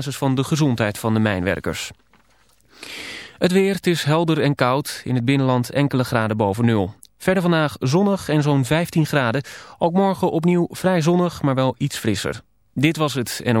basis van de gezondheid van de mijnwerkers. Het weer, het is helder en koud. In het binnenland enkele graden boven nul. Verder vandaag zonnig en zo'n 15 graden. Ook morgen opnieuw vrij zonnig, maar wel iets frisser. Dit was het en...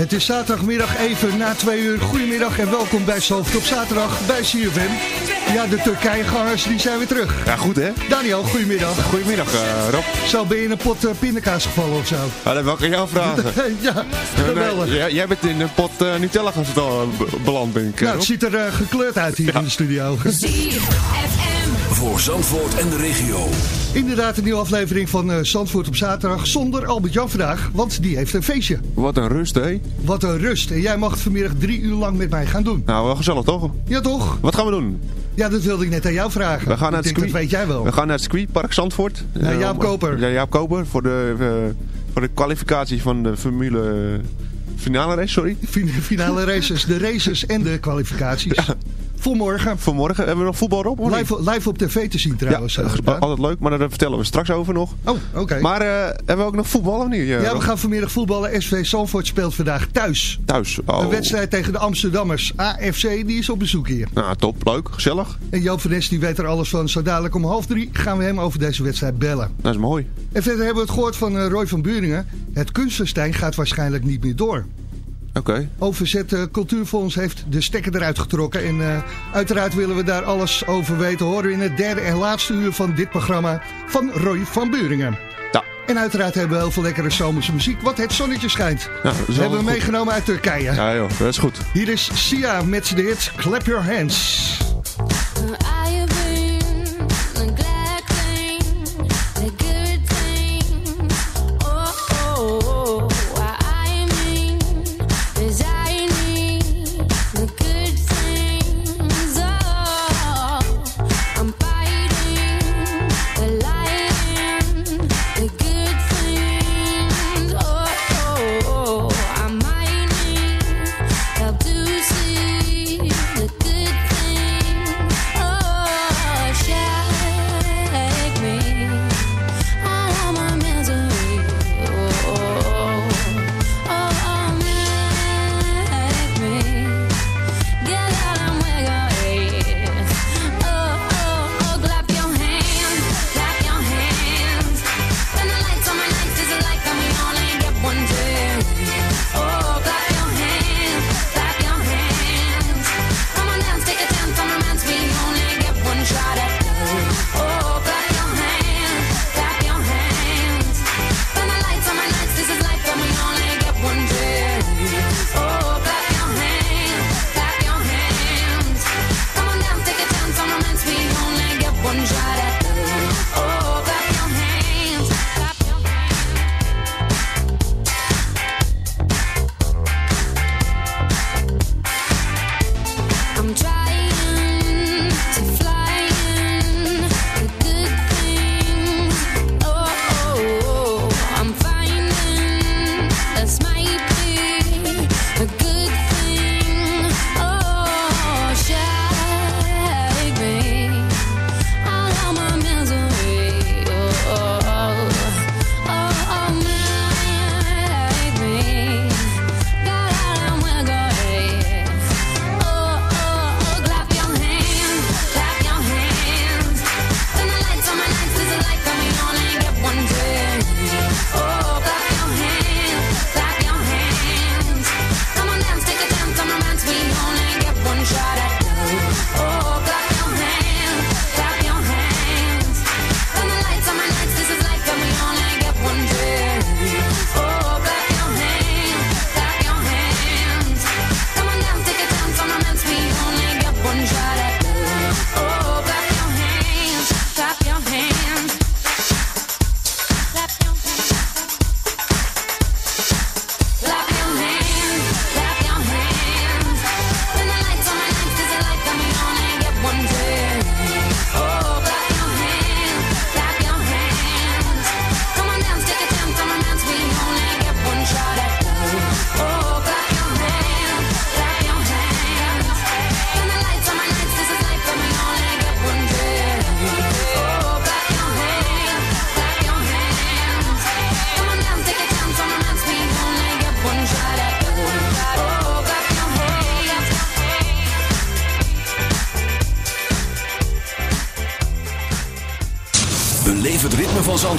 Het is zaterdagmiddag even na twee uur. Goedemiddag en welkom bij Zalvert op zaterdag bij CFM. Ja, de Turkije-gangers die zijn weer terug. Ja, goed hè? Daniel, goedemiddag. Goedemiddag eh, Rob. Zo, ben je in een pot eh, pindakaas gevallen of zo? Ah, dat wil ik aan jou vragen. ja, geweldig. Nee, jij, jij bent in een pot eh, Nutella gaan beland, ben ik. eh, Nou, het ziet er eh, gekleurd uit hier in de studio. Voor Zandvoort en de regio. Inderdaad, een nieuwe aflevering van eh, Zandvoort op zaterdag zonder Albert-Jan vandaag, want die heeft een feestje. Wat een rust hè? Wat een rust. En jij mag het vanmiddag drie uur lang met mij gaan doen. Nou, wel gezellig toch? Ja, toch? Wat gaan we doen? Ja, dat wilde ik net aan jou vragen. We gaan Ik naar het circuit. Dat weet jij wel. We gaan naar het circuitpark Zandvoort. Naar Eh, Jaap Koper. Ja, Jaap Koper voor de, eh, voor de kwalificatie van de Formule finale race, sorry. Fin- Finale races, de races en de kwalificaties. Voor morgen. Hebben we nog voetbal op? Live, live op tv te zien trouwens. ja, eh, altijd leuk, maar daar vertellen we straks over nog. Oh, oké. Maar eh, hebben we ook nog voetbal of niet? Ja, we gaan vanmiddag voetballen. SV Zandvoort speelt vandaag thuis. Thuis. Oh. Een wedstrijd tegen de Amsterdammers. AFC, die is op bezoek hier. Nou, top. Leuk. Gezellig. En Joop van Nes, die weet er alles van. Zo dadelijk om half drie gaan we hem over deze wedstrijd bellen. Dat is mooi. En verder hebben we het gehoord van eh, Roy van Buringen. Het kunstenstein gaat waarschijnlijk niet meer door. Oké. OVZ eh, Cultuurfonds heeft de stekker eruit getrokken. En eh, uiteraard willen we daar alles over weten. Horen we in het derde en laatste uur van dit programma van Roy van Buringen. Ja. En uiteraard hebben we heel veel lekkere zomerse muziek. Wat het zonnetje schijnt. Ja, dat hebben we goed. meegenomen uit Turkije. Ja joh, dat is goed. Hier is Sia met de hit Clap Your Hands.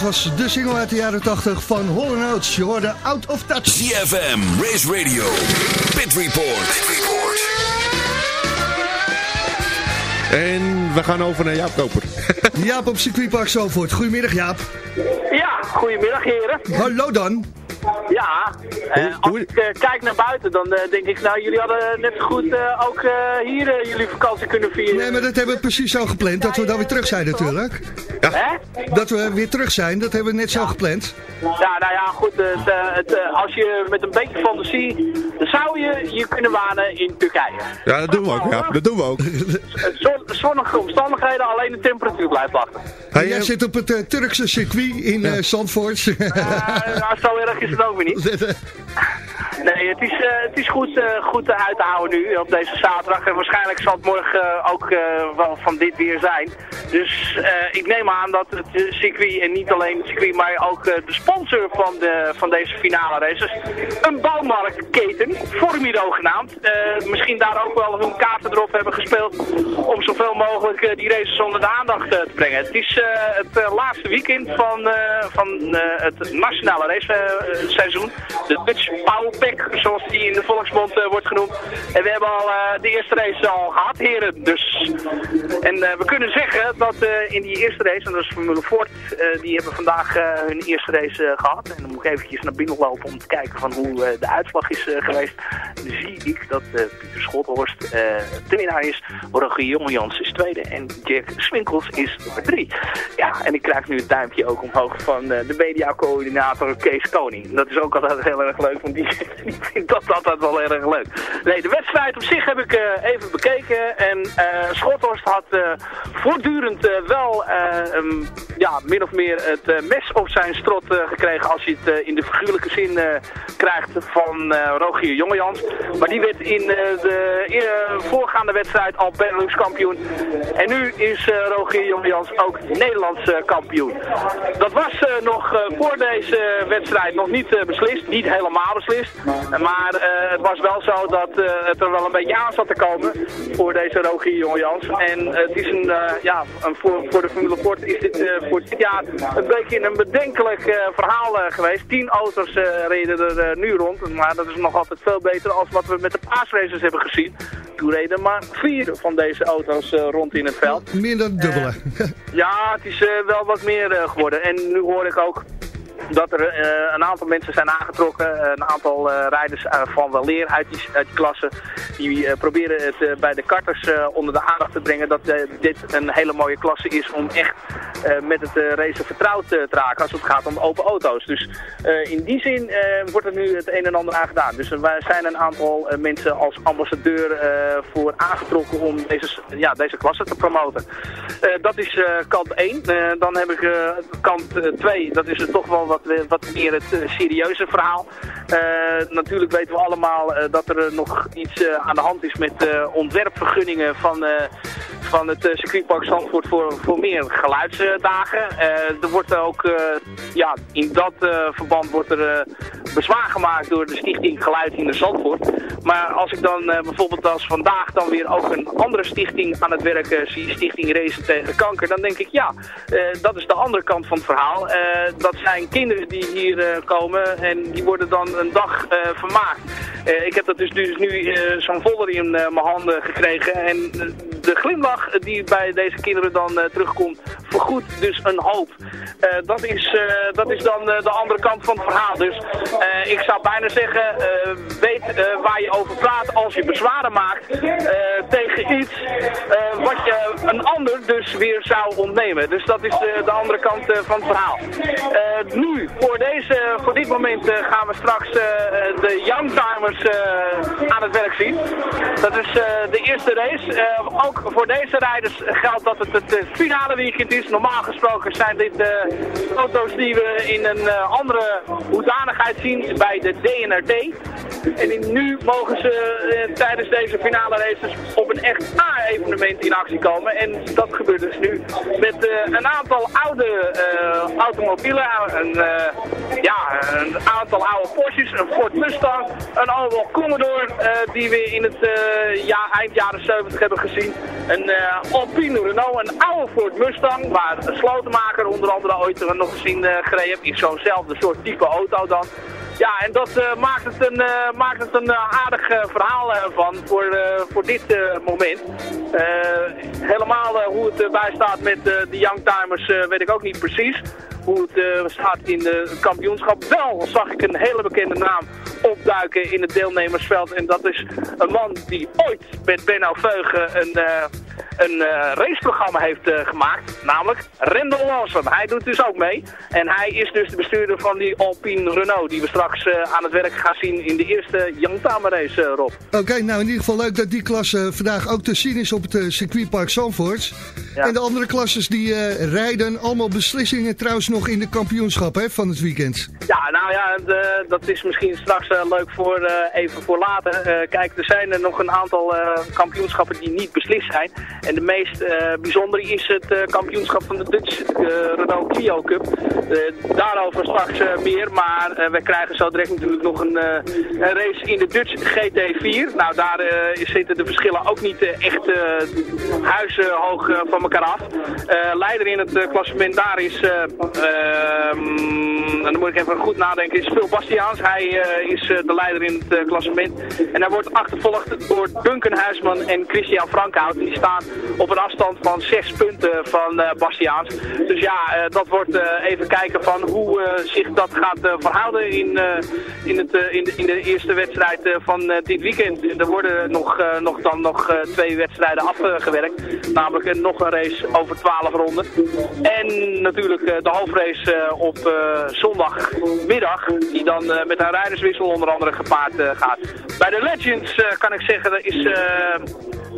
dat was de single uit de jaren 80 van Holland Oates. Je hoorde Out of Touch. CFM, Race Radio, Pit Report. Pit Report. En we gaan over naar Jaap Koper. Jaap op circuitpark Zovoort. Goedemiddag Jaap. Ja, goedemiddag heren. Hallo dan. Ja, als ik eh, kijk naar buiten, dan eh, denk ik, nou, jullie hadden eh, net zo goed ook hier jullie vakantie kunnen vieren. Nee, maar dat hebben we precies zo gepland, dat we dan weer terug zijn natuurlijk. Ja. Hè? Dat we weer terug zijn, dat hebben we net zo gepland. Ja, nou ja, goed, het, als je met een beetje fantasie, zou je je kunnen wanen in Turkije. Ja, dat doen we ook, ja, dat doen we ook. Zon, zonnige omstandigheden, alleen de temperatuur blijft lachen. Jij zit op het Turkse circuit in ja. Zandvoort. Uh, zo erg is het ook weer niet. Nee, het is, eh, het is goed, eh, goed uit te houden nu op deze zaterdag. En waarschijnlijk zal het morgen eh, ook wel van dit weer zijn. Dus ik neem aan dat het circuit, en niet alleen het circuit, maar ook de sponsor van, de, van deze finale races, een bouwmarktketen, Formido genaamd, misschien daar ook wel hun kaarten erop hebben gespeeld om zoveel mogelijk die races onder de aandacht te brengen. Het is het laatste weekend van, van het nationale raceseizoen. de Dutch Powerpack, zoals die in de volksmond eh, wordt genoemd. En we hebben al eh, de eerste race al gehad, heren. Dus. En eh, we kunnen zeggen dat in die eerste race, en dat is Formule Ford, die hebben vandaag hun eerste race eh, gehad. En dan moet ik eventjes naar binnen lopen om te kijken van hoe de uitslag is geweest. Dan zie ik dat Pieter Schothorst de winnaar is. Rogier Jongeljans is tweede en Jack Swinkels is nummer drie. Ja, en ik krijg nu het duimpje ook omhoog van de mediacoördinator Kees Koning. Dat is ook altijd heel erg leuk, want die, die vindt dat altijd wel erg leuk. Nee, de wedstrijd op zich heb ik eh, even bekeken en eh Schothorst had eh, voortdurend wel ja, min of meer het mes op zijn strot gekregen als je het in de figuurlijke zin krijgt van Rogier Jongejans. Maar die werd in de voorgaande wedstrijd al Benelux kampioen. En nu is Rogier Jongejans ook Nederlands kampioen. Dat was nog voor deze wedstrijd nog niet beslist, niet helemaal beslist. Maar eh, het was wel zo dat eh, het er wel een beetje aan zat te komen voor deze Rogier Jongejans. En het is een, eh, ja, een voor, voor de Formule Ford is dit eh, voor dit jaar een beetje een bedenkelijk eh, verhaal eh, geweest. Tien auto's eh, reden er eh, nu rond, maar dat is nog altijd veel beter als wat we met de paasraces hebben gezien. Toen reden maar vier van deze auto's eh, rond in het veld. Meer dan dubbele. Ja, het is eh, wel wat meer eh, geworden. En nu hoor ik ook dat er eh, een aantal mensen zijn aangetrokken. een aantal eh, rijders eh, van Weleer uit die, uit die klasse. Die proberen het bij de karters onder de aandacht te brengen. Dat dit een hele mooie klasse is om echt met het racen vertrouwd te raken. Als het gaat om open auto's. Dus in die zin wordt er nu het een en ander aan gedaan. Dus wa- zijn een aantal mensen als ambassadeur voor aangetrokken om deze, ja, deze klasse te promoten. Dat is kant 1. dan heb ik kant 2. dat is toch wel wat, wat meer het eh, serieuze verhaal. Eh, natuurlijk weten we allemaal eh, dat er eh, nog iets aan de hand is met ontwerpvergunningen van, van het circuitpark Zandvoort voor, voor meer geluidsdagen. Er wordt ook, ja, in dat verband wordt er bezwaar gemaakt door de stichting Geluid in de Zandvoort. Maar als ik dan bijvoorbeeld als vandaag dan weer ook een andere stichting aan het werk zie, Stichting Racen tegen Kanker, dan denk ik ja, dat is de andere kant van het verhaal. Dat zijn kinderen die hier komen en die worden dan een dag eh, vermaakt. Eh, ik heb dat dus, dus nu eh, zo'n folder in mijn handen gekregen en de glimlach die bij deze kinderen dan terugkomt, vergoedt dus een hoop. Dat, is, dat is dan de andere kant van het verhaal. Dus ik zou bijna zeggen, weet waar je over praat als je bezwaren maakt tegen iets wat je een ander dus weer zou ontnemen. Dus dat is eh, de andere kant van het verhaal. Nu, voor, deze, voor dit moment gaan we straks de Youngtimers eh, aan het werk zien. Dat is eh, de eerste race. Eh, ook voor deze rijders geldt dat het het eh, finale weekend is. Normaal gesproken zijn dit eh, auto's die we in een eh, andere hoedanigheid zien bij de DNRT. En nu mogen ze eh, tijdens deze finale races op een echt A-evenement in actie komen. En dat gebeurt dus nu met eh, een aantal oude eh, automobielen. Een, eh, ja, een aantal oude Een Ford Mustang, een oude Commodore eh, die we in het eh, ja, eind jaren 70 hebben gezien. Een eh, Alpine Renault, een oude Ford Mustang, waar een slotenmaker onder andere ooit nog eh, gereden heeft. In zo'nzelfde soort type auto dan. Ja, en dat maakt het een, maakt het een aardig verhaal van voor, voor dit moment. Helemaal hoe het erbij staat met de Youngtimers weet ik ook niet precies. Hoe het eh, staat in de kampioenschap. Wel zag ik een hele bekende naam opduiken in het deelnemersveld. En dat is een man die ooit met Benno Veugen een, eh, een eh, raceprogramma heeft gemaakt. Namelijk Rendel Lawson. Hij doet dus ook mee. En hij is dus de bestuurder van die Alpine Renault. Die we straks aan het werk gaan zien in de eerste Youngtimer race, Rob. Oké, nou in ieder geval leuk dat die klasse vandaag ook te zien is op het circuitpark Zandvoort. Ja. En de andere klasses die rijden, allemaal beslissingen trouwens nog in de kampioenschap hè, van het weekend. Ja, nou ja, de- dat is misschien straks eh, leuk voor eh, even voor later. Eh, kijk, er zijn er nog een aantal eh, kampioenschappen die niet beslist zijn. En de meest eh, bijzondere is het eh, kampioenschap van de Dutch Clio Cup. Eh, daarover straks eh, meer, maar eh, we krijgen zo direct natuurlijk nog een, race in de Dutch GT4. Nou, daar zitten de verschillen ook niet echt huizenhoog van elkaar af. Leider in het klassement daar is, eh, ehm, en dan moet ik even goed nadenken, is Phil Bastiaans. Hij is de leider in het klassement. En hij wordt achtervolgd door Duncan Huisman en Christian Frankhout. Die staan op een afstand van zes punten van Bastiaans. Dus ja, dat wordt eh, even kijken van hoe eh, zich dat gaat eh, verhouden in, eh, in, het, eh, in, de, in de eerste wedstrijd eh, van eh, dit weekend. Er worden nog, eh, nog, dan nog eh, twee wedstrijden afgewerkt. Namelijk eh, nog een race over 12 ronden. En natuurlijk eh, de hoofdrace eh, op eh, zondagmiddag. Die dan eh, met een rijderswissel onder andere gepaard eh, gaat. Bij de Legends eh, kan ik zeggen, dat is...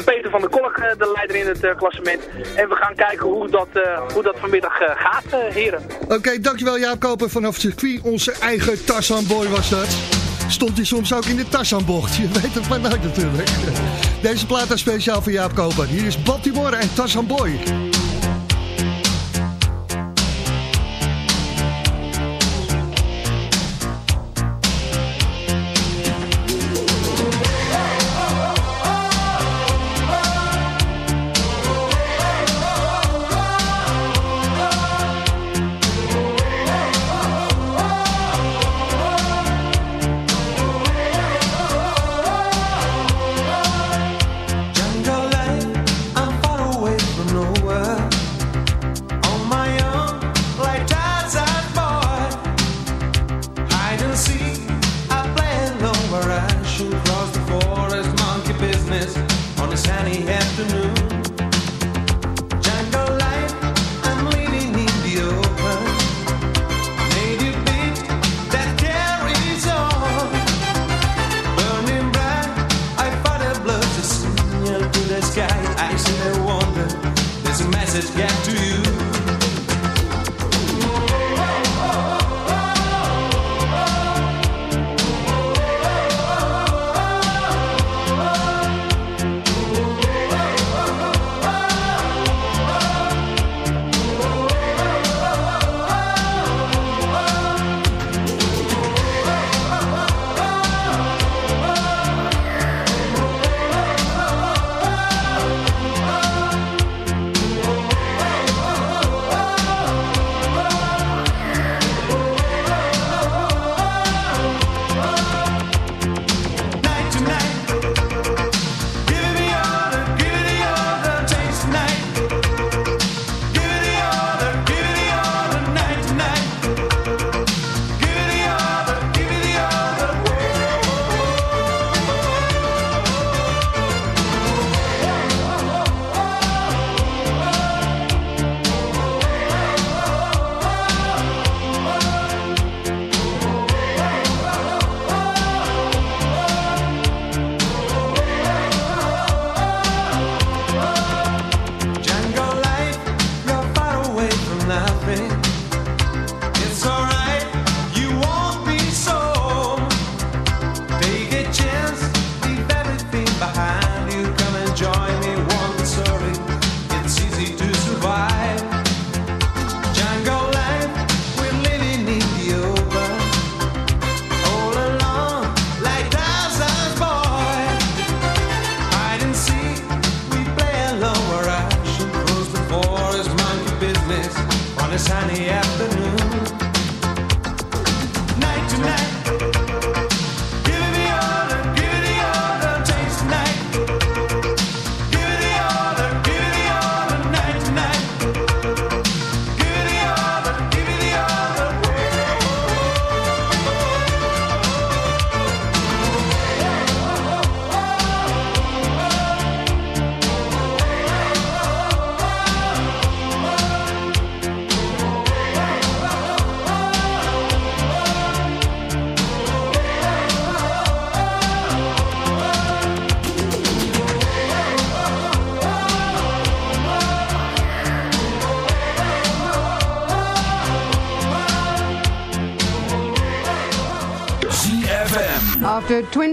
Peter van der Kolk eh, de leider in het eh, klassement. En we gaan kijken hoe dat, eh, hoe dat vanmiddag gaat, heren. Oké, dankjewel Jaap Koper vanaf het circuit. Onze eigen Tarzanboy was dat. Stond hij soms ook in de Tarzanbocht. Je weet het nooit natuurlijk. Deze plaat is speciaal voor Jaap Koper. Hier is Baltimore en Tarzanboy. Jungle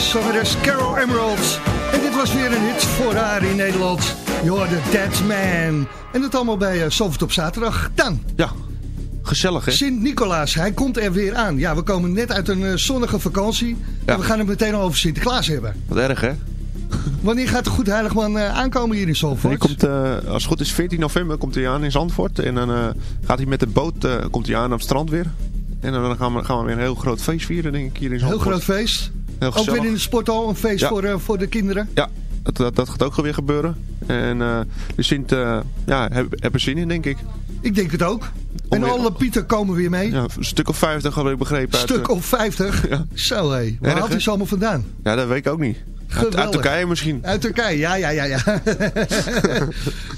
Zangeres Carol Emerald. En dit was weer een hit voor haar in Nederland. Je hoorde Dead Man. En dat allemaal bij uh, Zalvert op zaterdag. Dan. Ja, gezellig hè? Sint-Nicolaas, hij komt er weer aan. Ja, we komen net uit een eh, zonnige vakantie. En we gaan het meteen al over Sinterklaas hebben. Wat erg hè? Wanneer gaat de Goed Heiligman eh, aankomen hier in Zalvoort? Hij komt, als het goed is, 14 november komt hij aan in Zandvoort. En dan gaat hij met de boot komt hij aan op het strand weer. En dan gaan we, gaan we weer een heel groot feest vieren, denk ik, hier in Heel Zandvoort. groot feest. Heel Ook weer in de sporthal, een feest Ja. voor, eh, voor de kinderen. Ja, dat, dat, dat gaat ook weer gebeuren. En eh, de Sint eh, ja, hebben heb er zin in, denk ik. Ik denk het ook. En alle Pieten komen weer mee. Ja, een stuk of 50 had ik begrepen. Stuk of 50. Zo hé. Waar Erg, haalt hij ze allemaal vandaan? Ja, dat weet ik ook niet. Uit, uit. Turkije misschien. Uit Turkije, ja, ja, ja. ja.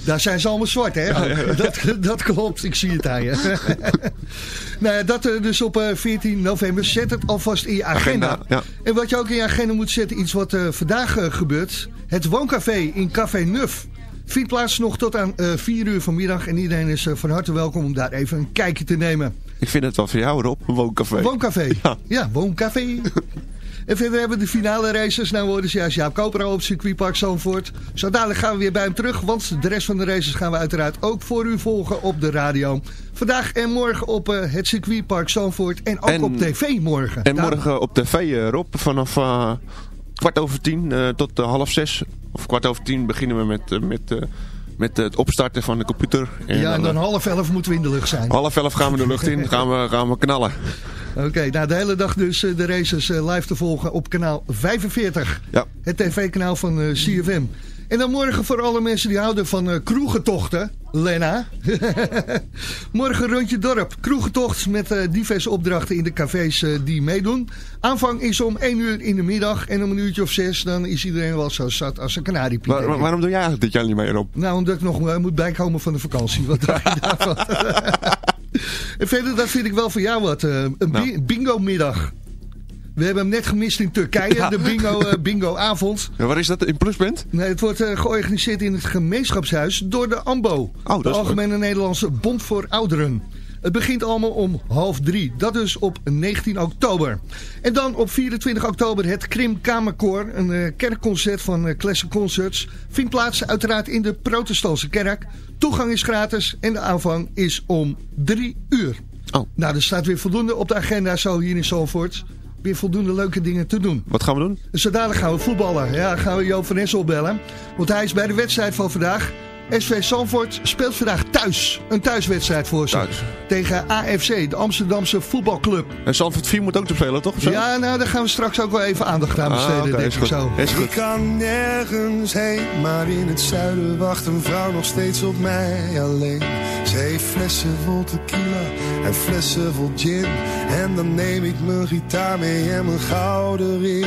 Daar zijn ze allemaal zwart, hè? Dat, dat klopt, ik zie het aan je. nou ja, dat eh, dus op eh, 14 november. Zet het alvast in je agenda. Agenda, ja. En wat je ook in je agenda moet zetten, iets wat eh, vandaag eh, gebeurt. Het Wooncafé in Café Nuf. Vindt plaats nog tot aan eh 4 uur vanmiddag. En iedereen is eh, van harte welkom om daar even een kijkje te nemen. Ik vind het wel voor jou, Rob. Een wooncafé. Wooncafé. Ja. Ja, wooncafé. En verder hebben we de finale races. Nou worden ze juist Jaap Koper op circuitpark Zandvoort. Zo dadelijk gaan we weer bij hem terug. Want de rest van de races gaan we uiteraard ook voor u volgen op de radio. Vandaag en morgen op eh, het circuitpark Zandvoort. En ook En- op tv morgen. En Daar- morgen op tv, eh, Rob, vanaf eh, kwart over tien tot half zes of kwart over tien beginnen we met, met, met het opstarten van de computer. ja, en dan half elf moeten we in de lucht zijn. half elf gaan we de lucht in, gaan we, gaan we knallen. Oké, nou de hele dag dus eh, de races eh, live te volgen op kanaal 45. Ja. Het tv-kanaal van eh, CFM. En dan morgen voor alle mensen die houden van eh, kroegentochten. Lena. morgen rondje dorp. Kroegentocht met diverse opdrachten in de cafés die meedoen. Aanvang is om 1 uur in de middag. En om een uurtje of 6 dan is iedereen wel zo zat als een kanariepiet. Waar- waarom doe jij eigenlijk dit jaar niet mee, Rob? Nou, omdat ik nog moet bijkomen van de vakantie. Wat dacht je daarvan? En verder, dat vind ik wel voor jou wat. eh, een bi- bingo-middag. We hebben hem net gemist in Turkije, Ja. de bingo, eh, bingo-avond. Ja, waar is dat in Pluspunt? Nee, het wordt eh, georganiseerd in het gemeenschapshuis door de AMBO. dat de Algemene Nederlandse Bond voor Ouderen. Het begint allemaal om half drie. Dat dus op 19 oktober. En dan op 24 oktober het Krim Kamerkoor. Een eh, kerkconcert van eh, Classic Concerts. Vindt plaats uiteraard in de protestantse kerk. Toegang is gratis en de aanvang is om drie uur. Oh. Nou, er staat weer voldoende op de agenda zo hier in Zalvoort. Weer voldoende leuke dingen te doen. Wat gaan we doen? Zo dadelijk gaan we voetballen. Ja, gaan we Joop van Essel bellen. Want hij is bij de wedstrijd van vandaag. SV Zandvoort speelt vandaag thuis. Een thuiswedstrijd voor ze. Thuis. Tegen AFC, de Amsterdamse voetbalclub. En Zandvoort 4 moet ook te spelen, toch? Zo? Ja, nou, daar gaan we straks ook wel even aandacht aan Ah, besteden, oké, denk is ik zo. Is goed. Ik kan nergens heen, maar in het zuiden wacht een vrouw nog steeds op mij alleen. Ze heeft flessen vol tequila en flessen vol gin. En dan neem ik mijn gitaar mee en mijn gouden ring.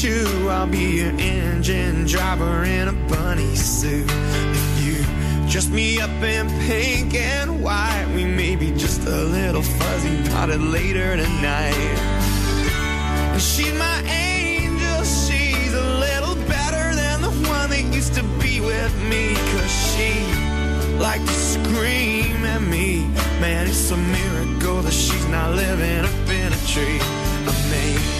Choo-choo. I'll be your engine driver in a bunny suit. If you dress me up in pink and white, we may be just a little fuzzy it later tonight. And she's my angel. She's a little better than the one that used to be with me. Cause she liked to scream at me. Man, it's a miracle that she's not living up in a tree. I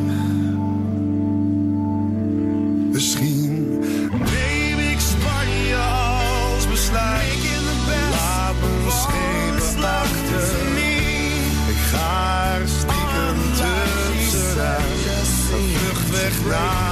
Vlucht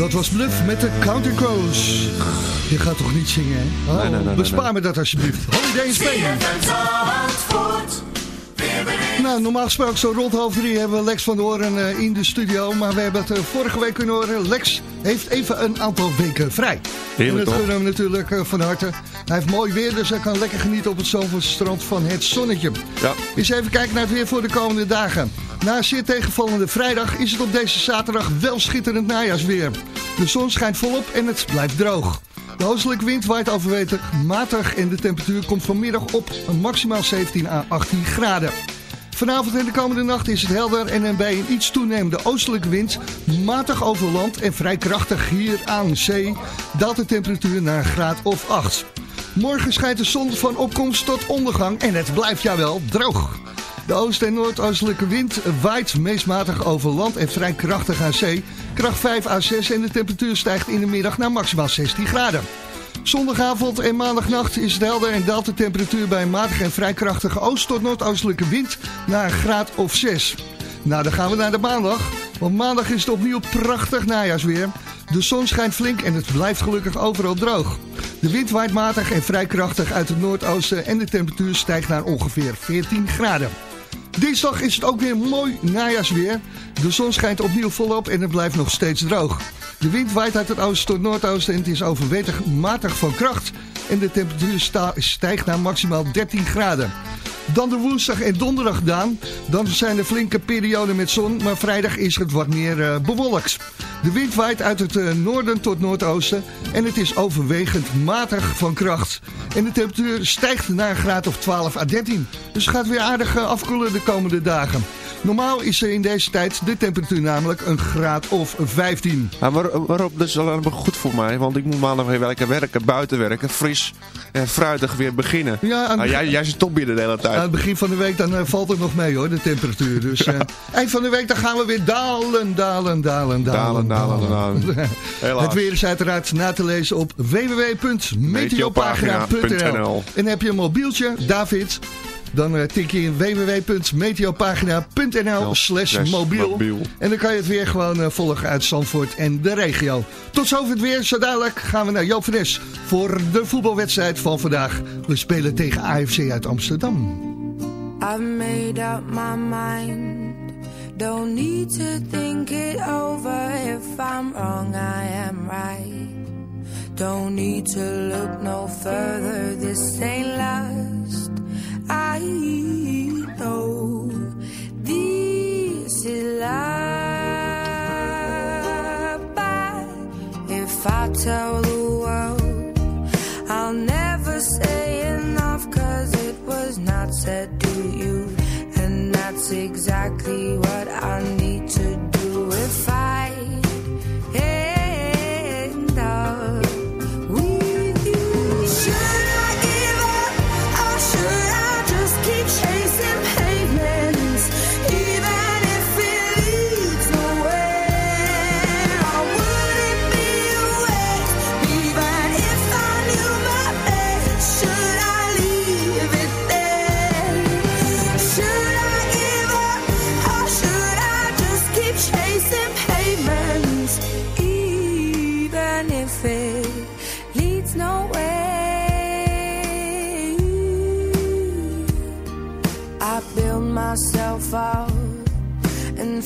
Dat was Bluff met de Counting Crows. Je gaat toch niet zingen, hè? Oh, Nee, nee, nee, nee, bespaar nee. me dat alsjeblieft. Holiday in Spain. Nou, normaal gesproken zo rond half drie hebben we Lex van de Hoorn eh, in de studio. Maar we hebben het eh, vorige week kunnen horen. Lex heeft even een aantal weken vrij. Heerlijk, en dat gunnen we natuurlijk eh, van harte. Hij heeft mooi weer, dus hij kan lekker genieten op het strand van het zonnetje. Ja. Eens even kijken naar het weer voor de komende dagen. Na een zeer tegenvallende vrijdag is het op deze zaterdag wel schitterend najaarsweer. De zon schijnt volop en het blijft droog. De oostelijke wind waait overwetend matig en de temperatuur komt vanmiddag op een maximaal 17 à 18 graden. Vanavond en de komende nacht is het helder en bij een iets toenemende oostelijke wind, matig over land en vrij krachtig hier aan zee, daalt de temperatuur naar een graad of 8. Morgen schijnt de zon van opkomst tot ondergang en het blijft jawel droog. De oost- en noordoostelijke wind waait meest matig over land en vrij krachtig aan zee. Kracht 5 à 6 en de temperatuur stijgt in de middag naar maximaal 16 graden. Zondagavond en maandagnacht is het helder en daalt de temperatuur bij een matige en vrij krachtige oost- tot noordoostelijke wind naar een graad of 6. Nou, dan gaan we naar de maandag, want maandag is het opnieuw prachtig najaarsweer. De zon schijnt flink en het blijft gelukkig overal droog. De wind waait matig en vrij krachtig uit het noordoosten en de temperatuur stijgt naar ongeveer 14 graden. Dinsdag is het ook weer mooi najaarsweer. De zon schijnt opnieuw volop en het blijft nog steeds droog. De wind waait uit het oosten tot noordoosten en het is overwettig matig van kracht. En de temperatuur stijgt naar maximaal 13 graden. Dan de woensdag en donderdag Daan. Dan zijn er flinke perioden met zon, maar vrijdag is het wat meer eh, bewolkt. De wind waait uit het eh, noorden tot noordoosten en het is overwegend matig van kracht. En de temperatuur stijgt naar een graad of 12 à 13. Dus het gaat weer aardig eh, afkoelen komende dagen. Normaal is er in deze tijd de temperatuur namelijk een graad of 15. Maar waar, waarop dus allemaal goed voor mij, want ik moet maandag weer werken, werken, buiten werken, fris en fruitig weer beginnen. Ja, aan- jij, jij zit toch binnen de hele Aan tijd. het begin van de week dan eh, valt het nog mee hoor, de temperatuur. Dus eh, eind van de week dan gaan we weer dalen, dalen, dalen, dalen. Dalen, dalen, dalen. Het weer is uiteraard na te lezen op www.meteopagina.nl Meteopagina.nl. En heb je een mobieltje, David... Dan eh, tik je in www.meteopagina.nl slash mobiel. En dan kan je het weer gewoon eh, volgen uit Zandvoort en de regio. Tot zover het weer. Zo dadelijk gaan we naar Joop van Nes voor de voetbalwedstrijd van vandaag. We spelen tegen AFC uit Amsterdam. I've made up my mind. Don't need to think it over. If I'm wrong, I am right. Don't need to look no further. This ain't last. I know this is love. But if I tell the world, I'll never say enough cause it was not said to you. And that's exactly what I need to do if I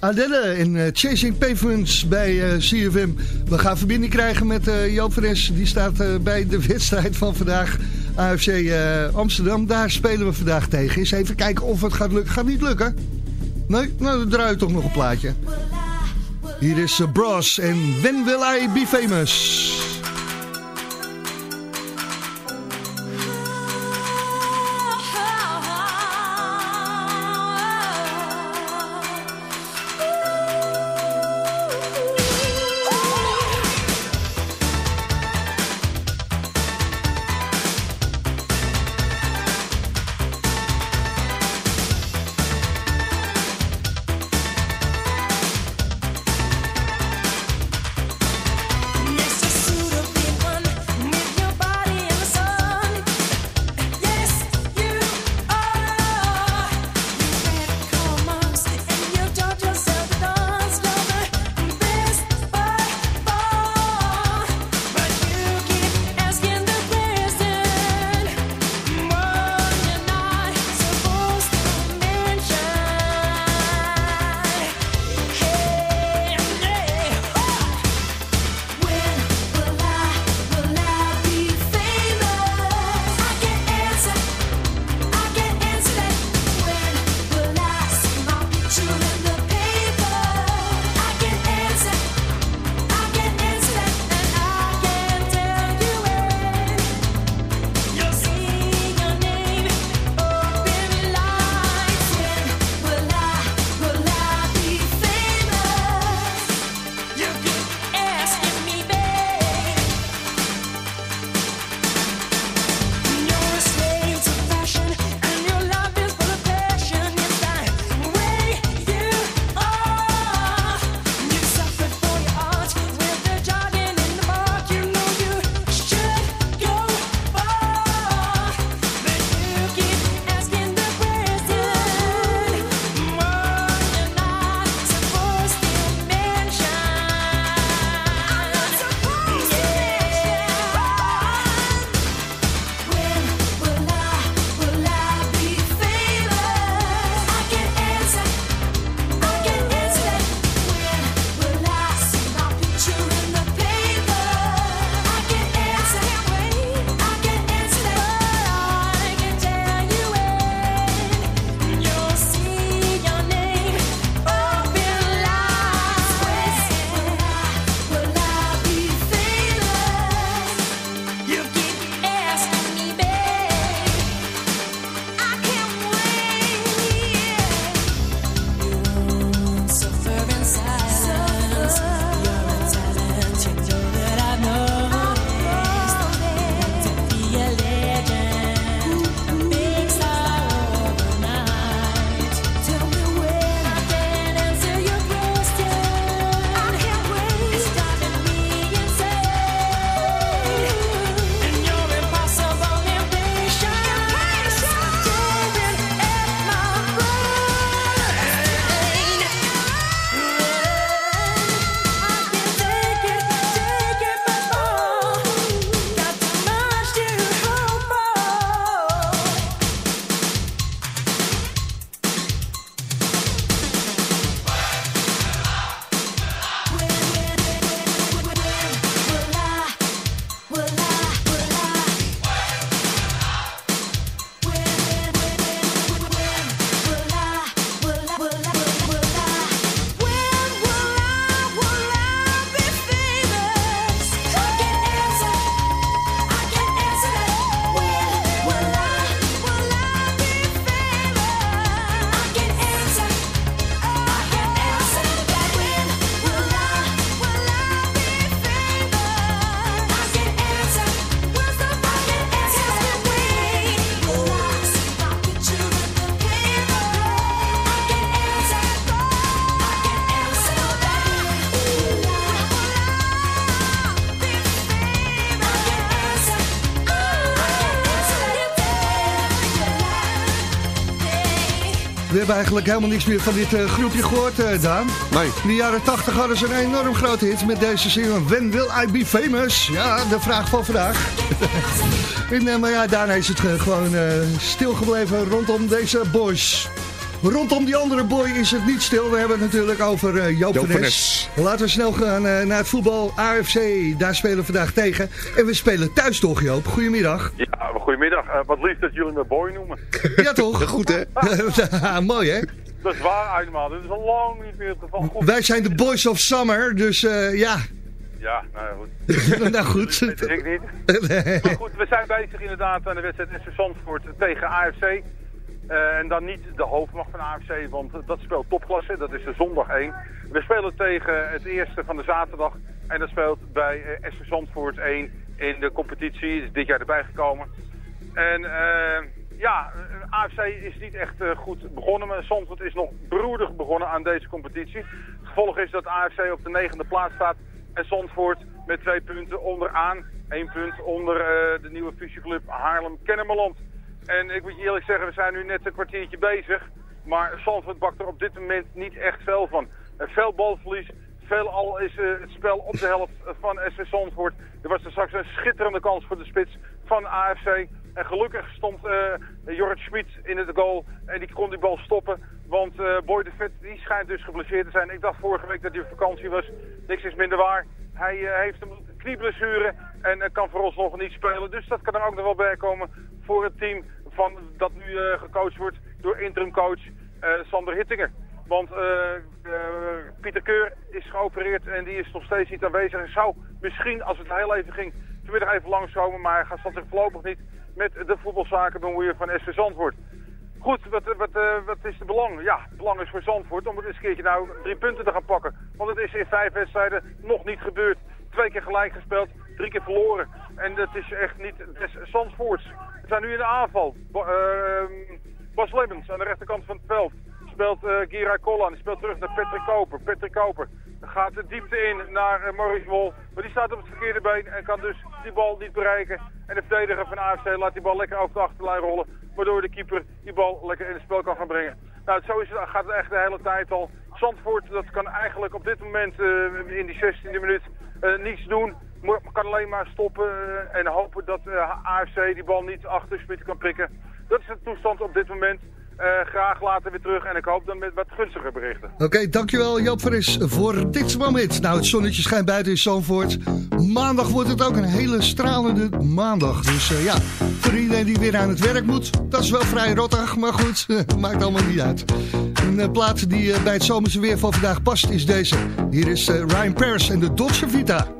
Adele en eh, Chasing Pavements bij eh, CFM. We gaan verbinding krijgen met eh Joop Fres. Die staat bij de wedstrijd van vandaag. AFC Amsterdam. Daar spelen we vandaag tegen. Eens even kijken of het gaat lukken. Gaat niet lukken. Nee, nou dan draai toch nog een plaatje. Hier is Bros en When Will I Be Famous? Hebben eigenlijk helemaal niks meer van dit eh, groepje gehoord, eh, Daan. Nee. In de jaren 80 hadden ze een enorm grote hit met deze single When Will I Be Famous? Ja, de vraag van vandaag. en, eh, maar ja, daarna is het gewoon eh, stilgebleven rondom deze boys. Rondom die andere boy is het niet stil. We hebben het natuurlijk over Joop, Nes. Laten we snel gaan eh, naar het voetbal. AFC, daar spelen we vandaag tegen. En we spelen thuis toch Joop? Goedemiddag. Ja, goedemiddag. Eh, wat lief dat jullie me boy noemen. Ja toch? Goed hè? Mooi hè? Dat is waar helemaal. Dit is al lang niet meer het geval. Goed. Wij zijn de boys of summer, dus eh, ja. Ja, nou ja, goed. nou goed. Dat weet ik niet. Maar goed, we zijn bezig inderdaad aan de wedstrijd SV Zandvoort tegen AFC. Eh, en dan niet de hoofdmacht van AFC, want dat speelt topklasse. Dat is de zondag 1. We spelen tegen het eerste van de zaterdag. En dat speelt bij eh, SV Zandvoort 1 in de competitie. Is dit jaar erbij gekomen. En eh, ja, AFC is niet echt eh, goed begonnen. Maar Zandvoort is nog broedig begonnen aan deze competitie. Het gevolg is dat AFC op de negende plaats staat. En Zandvoort met twee punten onderaan. Eén punt onder eh, de nieuwe fusieclub Haarlem-Kennemerland. En ik moet je eerlijk zeggen, we zijn nu net een kwartiertje bezig. Maar Zandvoort bakt er op dit moment niet echt veel van. Veel balverlies. Veel al is het spel op de helft van SV Zandvoort. Er was er straks een schitterende kans voor de spits van AFC. En gelukkig stond eh Jorrit Schmid in het goal. En die kon die bal stoppen. Want eh, Boy de Vet die schijnt dus geblesseerd te zijn. Ik dacht vorige week dat hij op vakantie was. Niks is minder waar. Hij eh, heeft een knieblessure en kan vooralsnog niet spelen. Dus dat kan er ook nog wel bij komen voor het team van, dat nu gecoacht wordt door interimcoach Sander Hittingen. Want Pieter Keur is geopereerd en die is nog steeds niet aanwezig. Hij zou misschien, als het heel even ging, vanmiddag even langskomen. Maar hij gaat zich voorlopig niet met de voetbalzaken bemoeien van SV Zandvoort. Goed, wat, wat, eh, wat is het belang? Ja, het belang is voor Zandvoort om het eens een keertje nou drie punten te gaan pakken. Want het is in vijf wedstrijden nog niet gebeurd. Twee keer gelijk gespeeld, drie keer verloren. En dat is echt niet des Zandvoorts. We zijn nu in de aanval. Ba- ehm, Bas Lemmens aan de rechterkant van het veld. Speelt eh Gira Collan, die speelt terug naar Patrick Koper. Patrick Koper gaat de diepte in naar eh, Maurice Wol. Maar die staat op het verkeerde been en kan dus die bal niet bereiken. En de verdediger van AFC laat die bal lekker over de achterlijn rollen. Waardoor de keeper die bal lekker in het spel kan gaan brengen. Nou, zo is het, gaat het echt de hele tijd al. Zandvoort, dat kan eigenlijk op dit moment eh, in die 16e minuut niets doen. Mo- kan alleen maar stoppen en hopen dat AFC die bal niet achter Smit kan prikken. Dat is de toestand op dit moment. Eh, graag later weer terug en ik hoop dan met wat gunstiger berichten. Oké, dankjewel Joop Fris voor dit moment. Nou, het zonnetje schijnt buiten in Zandvoort. Maandag wordt het ook een hele stralende maandag. Dus eh, ja, voor iedereen die weer aan het werk moet, dat is wel vrij rottig, maar goed, maakt allemaal niet uit. Een eh, plaat die bij het zomerse weer van vandaag past is deze. Hier is Ryan Paris en de Dolce Vita.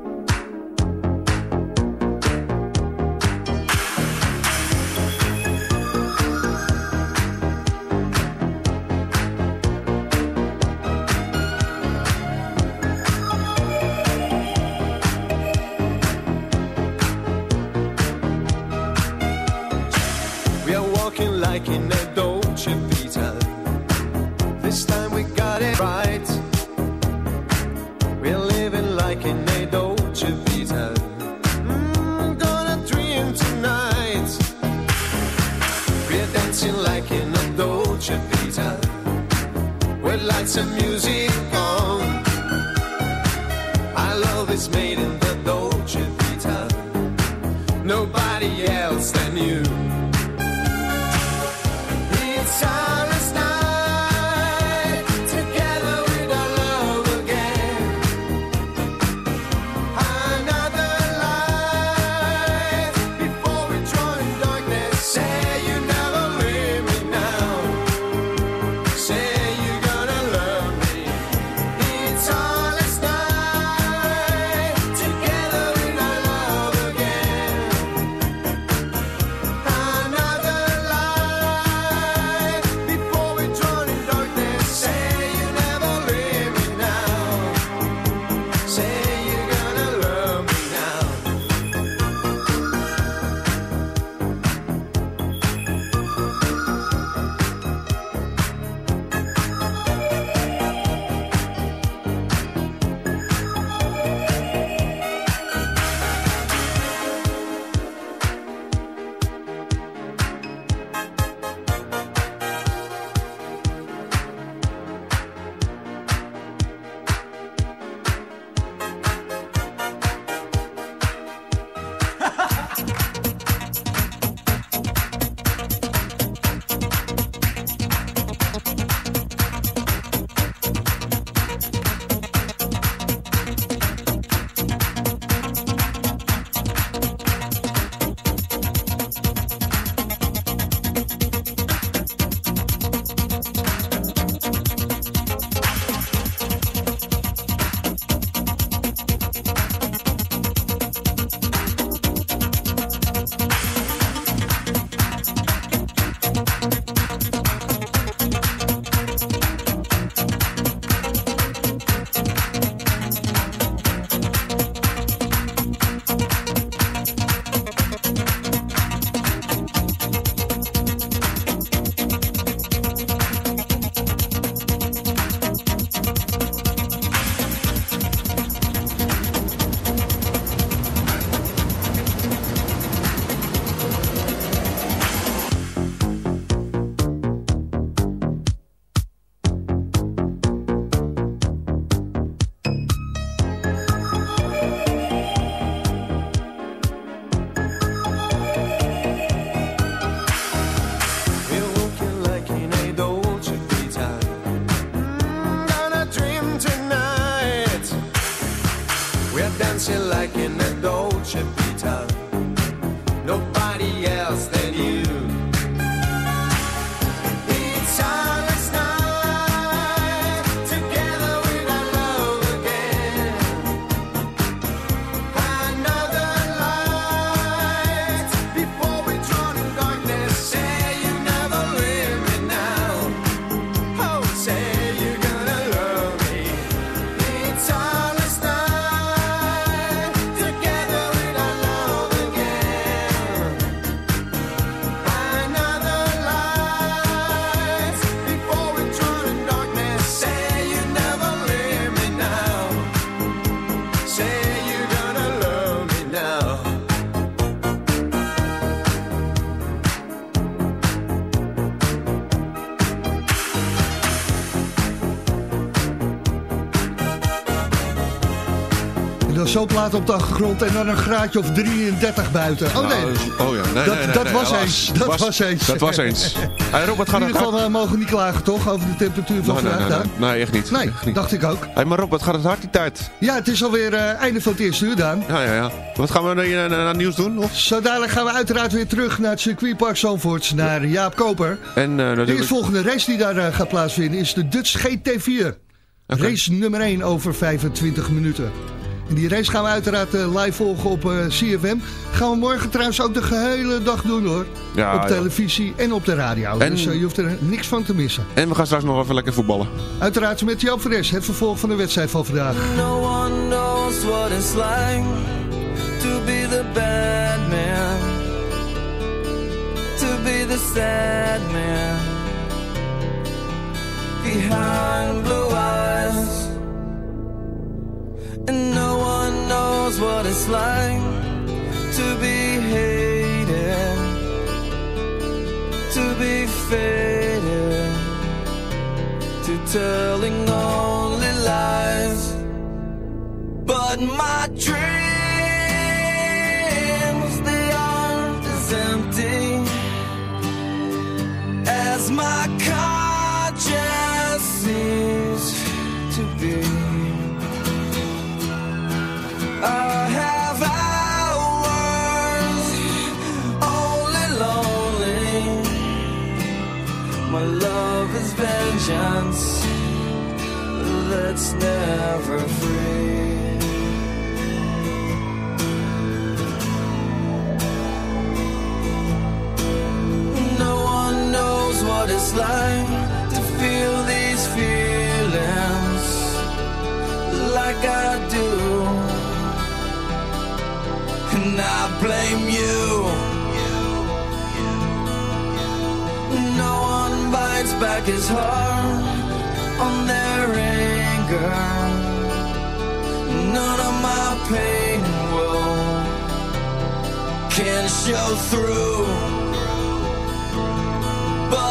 Dancing like in a Dolce zo'n plaat op de achtergrond en dan een graadje of 33 buiten. Oh nee, Nou, oh ja, nee, dat, nee, nee, dat nee, was helaas. eens. Dat Was- was, eens. dat was eens. Hey, Robert, gaat In ieder geval eh, mogen niet klagen toch over de temperatuur van vandaag? nee, echt niet. Nee, Echt niet. dacht ik ook. Hey, maar Rob, wat gaat het hard die tijd? Ja, het is alweer eh einde van het eerste uur, Daan. Ja, ja, ja. Wat gaan we uh, naar nieuws doen? Of? Zo dadelijk gaan we uiteraard weer terug naar het circuitpark Zandvoort, naar Jaap Koper. En eh, De natuurlijk... eerstvolgende race die daar eh, gaat plaatsvinden is de Dutch GT4. Race nummer 1 over 25 minuten. En die race gaan we uiteraard eh, live volgen op eh, CFM. Gaan we morgen trouwens ook de gehele dag doen hoor. Ja, op ja. televisie en op de radio. En- Dus eh, je hoeft er niks van te missen. En we gaan straks nog even lekker voetballen. Uiteraard met Joop Fres, het vervolg van de wedstrijd van vandaag. No one knows what it's like to be the bad man, to be the sad man behind blue eyes. And no one what it's like to be hated, to be faded, to telling only lies. But my dreams, what to feel these feelings like I do. And I blame you. No one bites back his heart on their anger. None of my pain will can show through.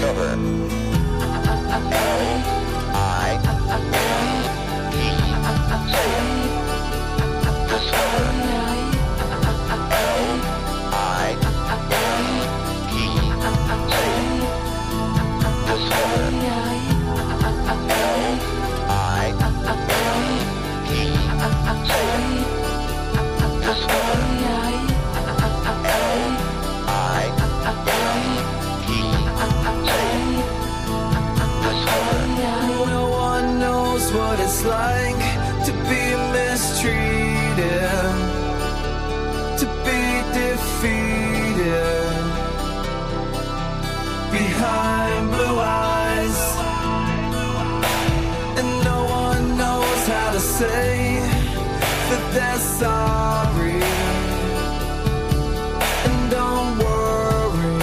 Discover. They're sorry. And don't worry,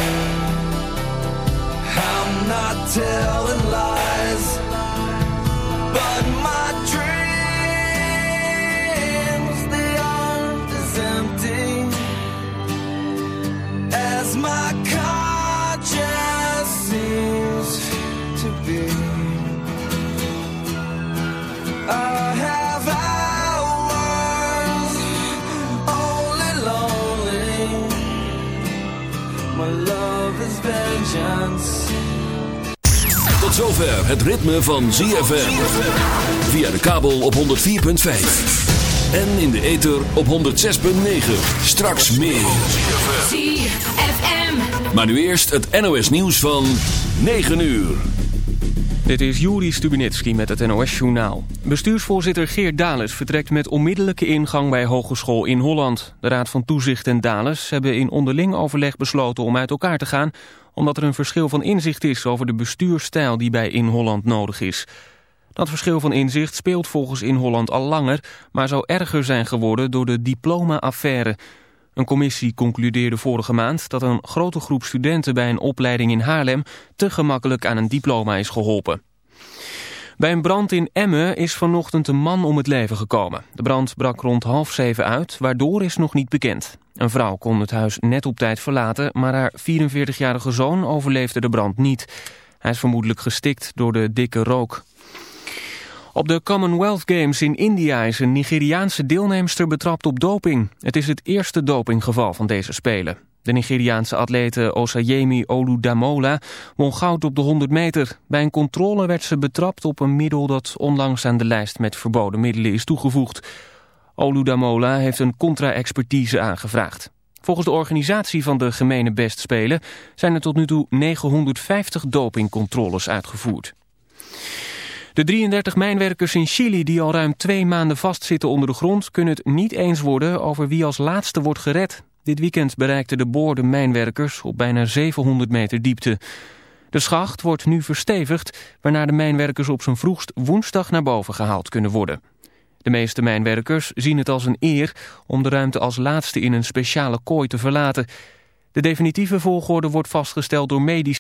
I'm not zover het ritme van ZFM. Via de kabel op 104.5. En in de ether op 106.9. Straks meer. ZFM. Maar nu eerst het NOS nieuws van 9 uur. Dit is Juri Stubinitski met het NOS-journaal. Bestuursvoorzitter Geert Dales vertrekt met onmiddellijke ingang bij Hogeschool in Holland. De Raad van Toezicht en Dales hebben in onderling overleg besloten om uit elkaar te gaan... omdat er een verschil van inzicht is over de bestuursstijl die bij In Holland nodig is. Dat verschil van inzicht speelt volgens In Holland al langer... maar zou erger zijn geworden door de diploma-affaire... Een commissie concludeerde vorige maand dat een grote groep studenten bij een opleiding in Haarlem te gemakkelijk aan een diploma is geholpen. Bij een brand in Emmen is vanochtend een man om het leven gekomen. De brand brak rond half zeven uit, waardoor is nog niet bekend. Een vrouw kon het huis net op tijd verlaten, maar haar 44-jarige zoon overleefde de brand niet. Hij is vermoedelijk gestikt door de dikke rook. Op de Commonwealth Games in India is een Nigeriaanse deelnemster betrapt op doping. Het is het eerste dopinggeval van deze Spelen. De Nigeriaanse atlete Osayemi Oludamola won goud op de 100 meter. Bij een controle werd ze betrapt op een middel dat onlangs aan de lijst met verboden middelen is toegevoegd. Oludamola heeft een contra-expertise aangevraagd. Volgens de organisatie van de gemene bestspelen zijn er tot nu toe 950 dopingcontroles uitgevoerd. De 33 mijnwerkers in Chili die al ruim twee maanden vastzitten onder de grond... kunnen het niet eens worden over wie als laatste wordt gered. Dit weekend bereikten de boorde mijnwerkers op bijna 700 meter diepte. De schacht wordt nu verstevigd... waarna de mijnwerkers op zijn vroegst woensdag naar boven gehaald kunnen worden. De meeste mijnwerkers zien het als een eer... om de ruimte als laatste in een speciale kooi te verlaten. De definitieve volgorde wordt vastgesteld door medici.